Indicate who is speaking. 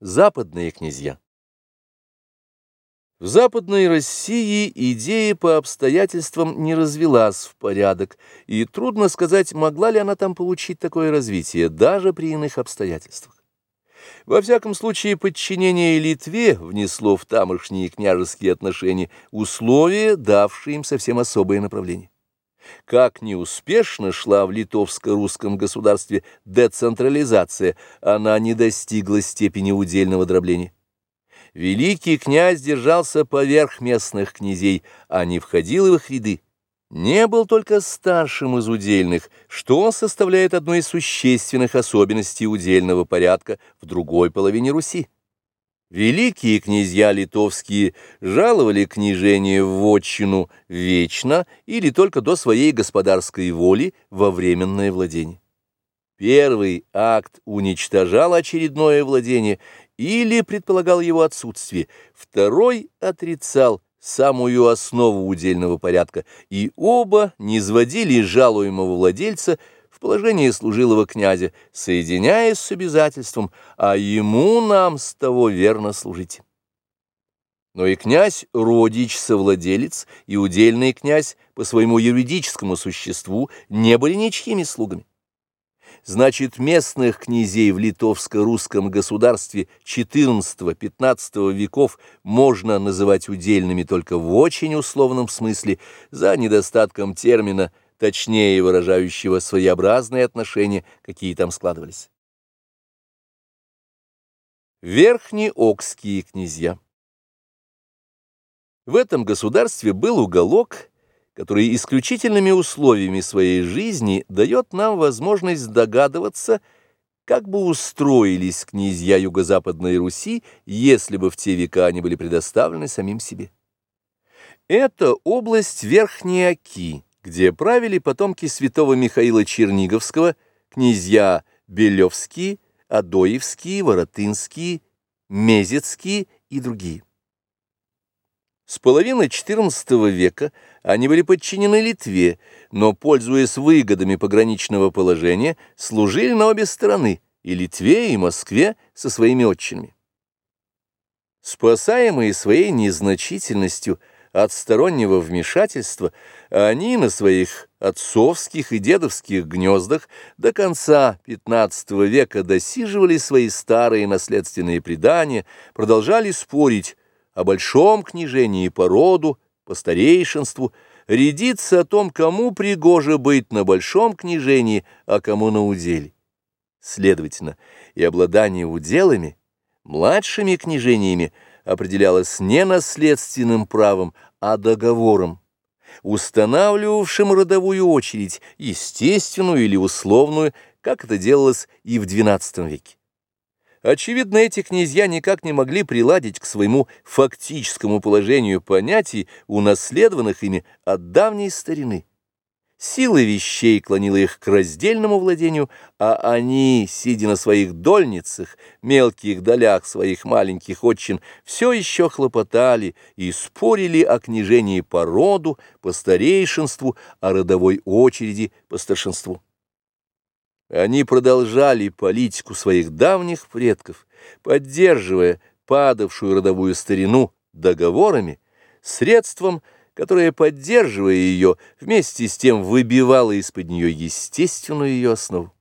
Speaker 1: Западные князья В Западной России идея по обстоятельствам не развелась в порядок, и трудно сказать, могла ли она там получить такое развитие, даже при иных обстоятельствах. Во всяком случае, подчинение Литве внесло в тамошние княжеские отношения условия, давшие им совсем особое направление. Как неуспешно шла в литовско-русском государстве децентрализация, она не достигла степени удельного дробления. Великий князь держался поверх местных князей, а не входил в их ряды. Не был только старшим из удельных, что составляет одну из существенных особенностей удельного порядка в другой половине Руси. Великие князья литовские жаловали княжение в вотчину вечно или только до своей господарской воли во временное владение. Первый акт уничтожал очередное владение или предполагал его отсутствие, второй отрицал самую основу удельного порядка, и оба не сводили жалуемого владельца в положение служилого князя, соединяясь с обязательством, а ему нам с того верно служить. Но и князь родич-совладелец, и удельный князь по своему юридическому существу не были ничьими слугами. Значит, местных князей в литовско-русском государстве XIV-XV веков можно называть удельными только в очень условном смысле, за недостатком термина – точнее выражающего своеобразные отношения, какие там складывались. Верхнеокские князья В этом государстве был уголок, который исключительными условиями своей жизни дает нам возможность догадываться, как бы устроились князья Юго-Западной Руси, если бы в те века они были предоставлены самим себе. Это область Верхней Оки, где правили потомки святого Михаила Черниговского, князья Белевские, Адоевские, Воротынские, Мезецкие и другие. С половины XIV века они были подчинены Литве, но, пользуясь выгодами пограничного положения, служили на обе стороны, и Литве, и Москве со своими отчинами. Спасаемые своей незначительностью – от стороннего вмешательства, они на своих отцовских и дедовских гнездах до конца XV века досиживали свои старые наследственные предания, продолжали спорить о большом княжении по роду, по старейшинству, рядиться о том, кому пригоже быть на большом княжении, а кому на уделе. Следовательно, и обладание уделами, младшими княжениями – определялось не наследственным правом, а договором, устанавливавшим родовую очередь, естественную или условную, как это делалось и в XII веке. Очевидно, эти князья никак не могли приладить к своему фактическому положению понятий, унаследованных ими от давней старины. Сила вещей клонила их к раздельному владению, а они, сидя на своих дольницах, мелких долях своих маленьких отчин, все еще хлопотали и спорили о княжении по роду, по старейшинству, о родовой очереди по старшинству. Они продолжали политику своих давних предков, поддерживая падавшую родовую старину договорами, средством – которая, поддерживая ее, вместе с тем выбивала из-под нее естественную ее основу.